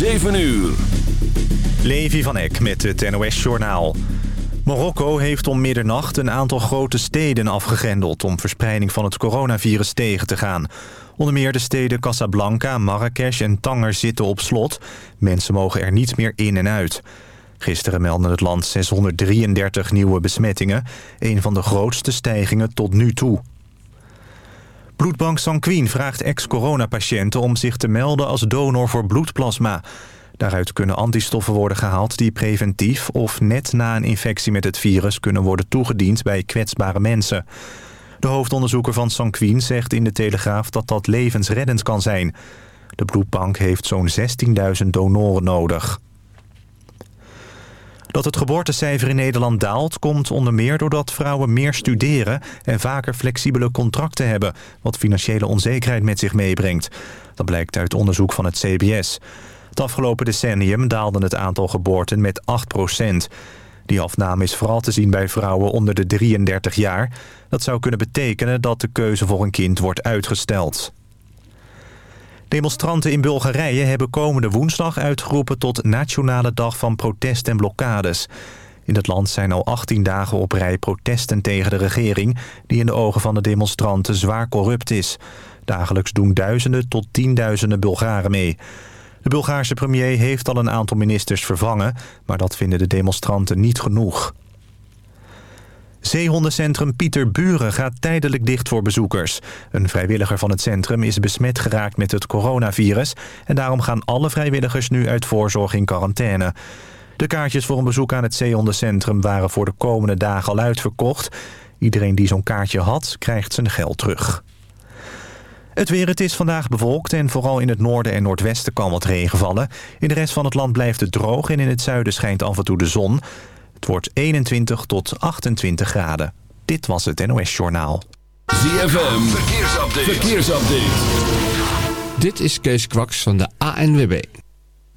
7 uur. Levi van Eck met het NOS-journaal. Marokko heeft om middernacht een aantal grote steden afgegrendeld... om verspreiding van het coronavirus tegen te gaan. Onder meer de steden Casablanca, Marrakesh en Tanger zitten op slot. Mensen mogen er niet meer in en uit. Gisteren meldde het land 633 nieuwe besmettingen. Een van de grootste stijgingen tot nu toe. Bloedbank Sanquin vraagt ex-coronapatiënten om zich te melden als donor voor bloedplasma. Daaruit kunnen antistoffen worden gehaald die preventief of net na een infectie met het virus kunnen worden toegediend bij kwetsbare mensen. De hoofdonderzoeker van Sanquin zegt in de Telegraaf dat dat levensreddend kan zijn. De bloedbank heeft zo'n 16.000 donoren nodig. Dat het geboortecijfer in Nederland daalt komt onder meer doordat vrouwen meer studeren en vaker flexibele contracten hebben, wat financiële onzekerheid met zich meebrengt. Dat blijkt uit onderzoek van het CBS. Het afgelopen decennium daalde het aantal geboorten met 8% Die afname is vooral te zien bij vrouwen onder de 33 jaar. Dat zou kunnen betekenen dat de keuze voor een kind wordt uitgesteld. Demonstranten in Bulgarije hebben komende woensdag uitgeroepen tot Nationale Dag van Protest en Blokkades. In het land zijn al 18 dagen op rij protesten tegen de regering... die in de ogen van de demonstranten zwaar corrupt is. Dagelijks doen duizenden tot tienduizenden Bulgaren mee. De Bulgaarse premier heeft al een aantal ministers vervangen... maar dat vinden de demonstranten niet genoeg. Zeehondencentrum Pieter Buren gaat tijdelijk dicht voor bezoekers. Een vrijwilliger van het centrum is besmet geraakt met het coronavirus... en daarom gaan alle vrijwilligers nu uit voorzorg in quarantaine. De kaartjes voor een bezoek aan het zeehondencentrum waren voor de komende dagen al uitverkocht. Iedereen die zo'n kaartje had, krijgt zijn geld terug. Het weer, het is vandaag bewolkt en vooral in het noorden en noordwesten kan wat regen vallen. In de rest van het land blijft het droog en in het zuiden schijnt af en toe de zon. Het wordt 21 tot 28 graden. Dit was het NOS Journaal. ZFM, verkeersupdate. verkeersupdate. Dit is Kees Kwaks van de ANWB.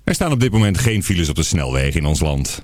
Er staan op dit moment geen files op de snelweg in ons land.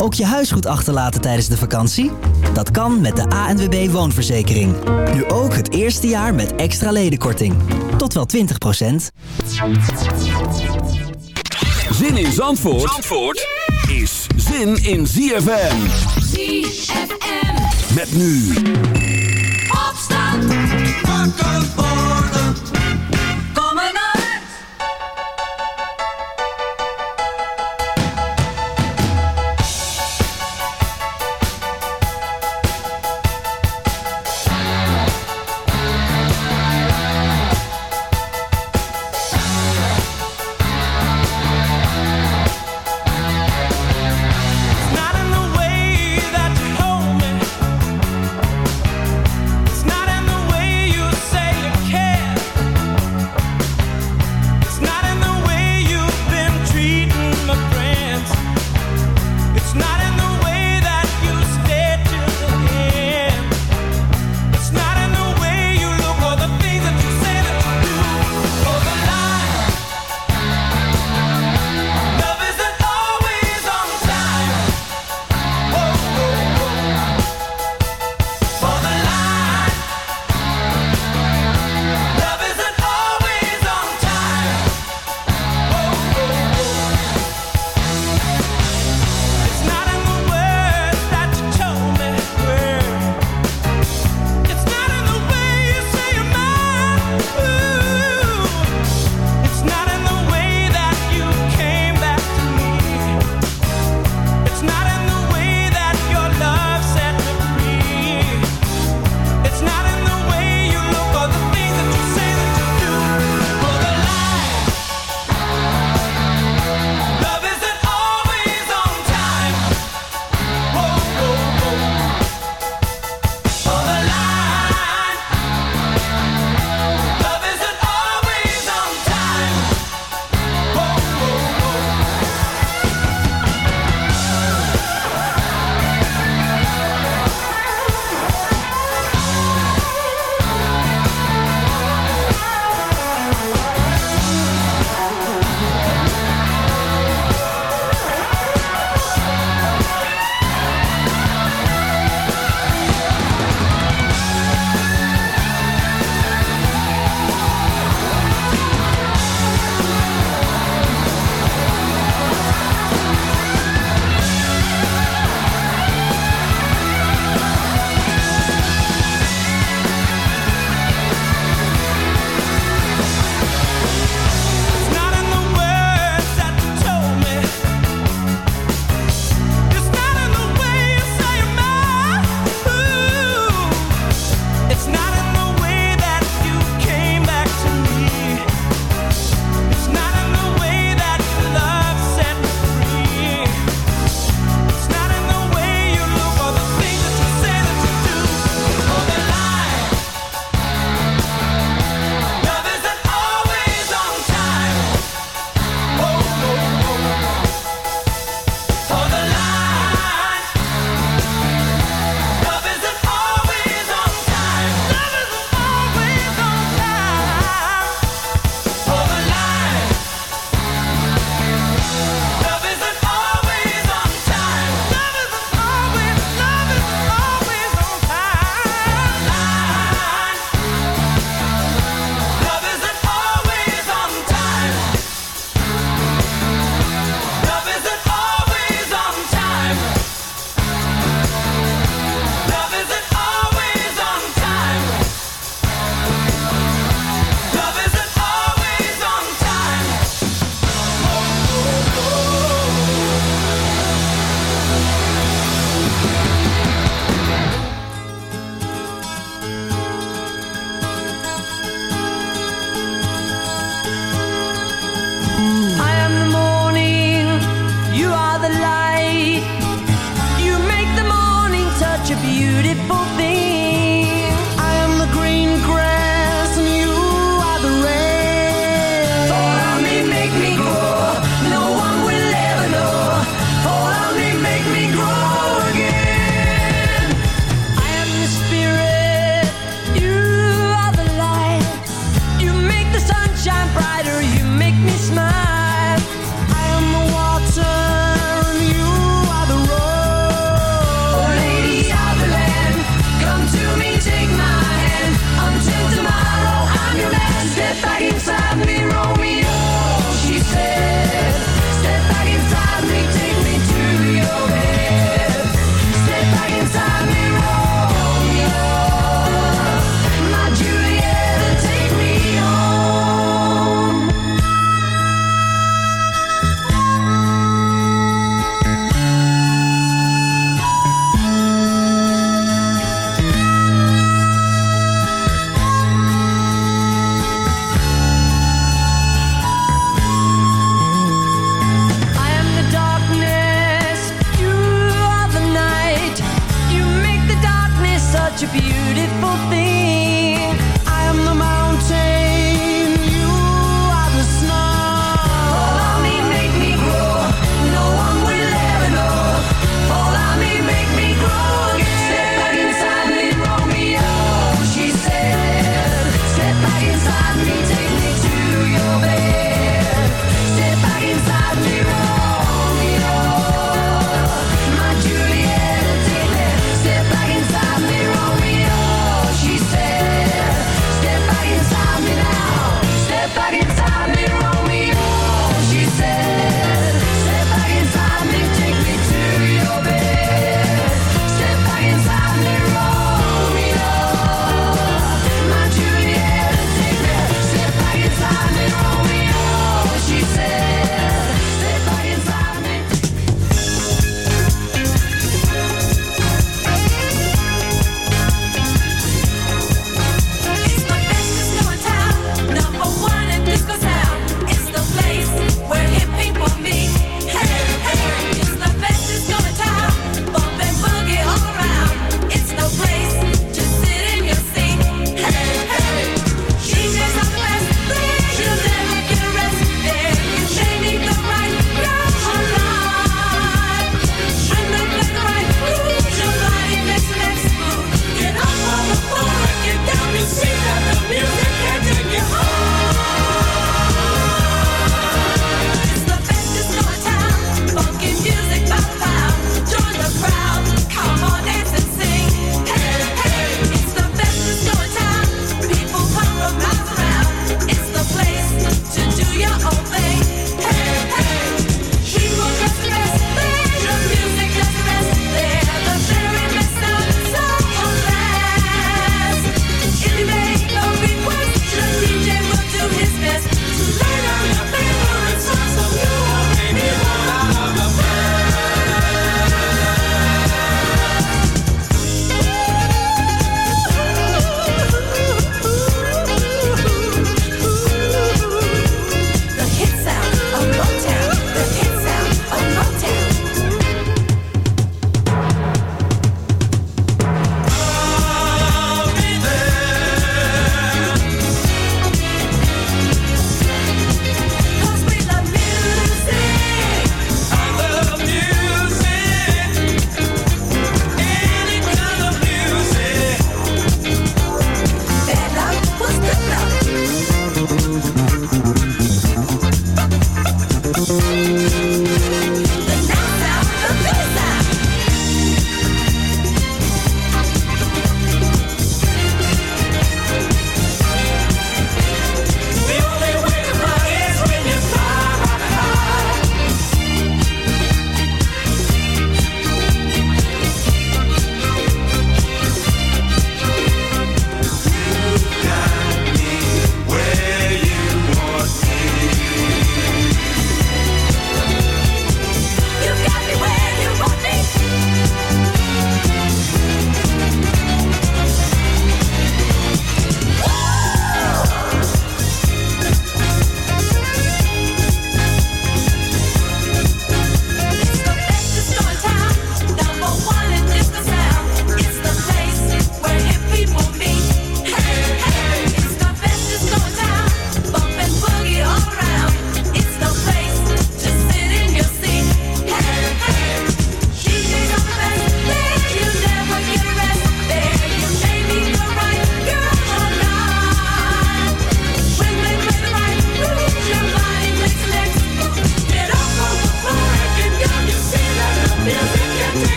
Ook je huis goed achterlaten tijdens de vakantie? Dat kan met de ANWB Woonverzekering. Nu ook het eerste jaar met extra ledenkorting. Tot wel 20% Zin in Zandvoort, Zandvoort is zin in ZFM. ZFM. Met nu. Opstand. Wakker worden.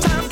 time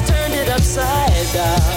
turned it upside down.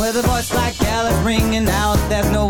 With a voice like Alice ringing out, there's no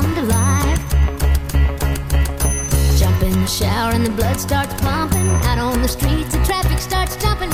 come to life. Jump in the shower and the blood starts pumping. Out on the streets, the traffic starts jumping.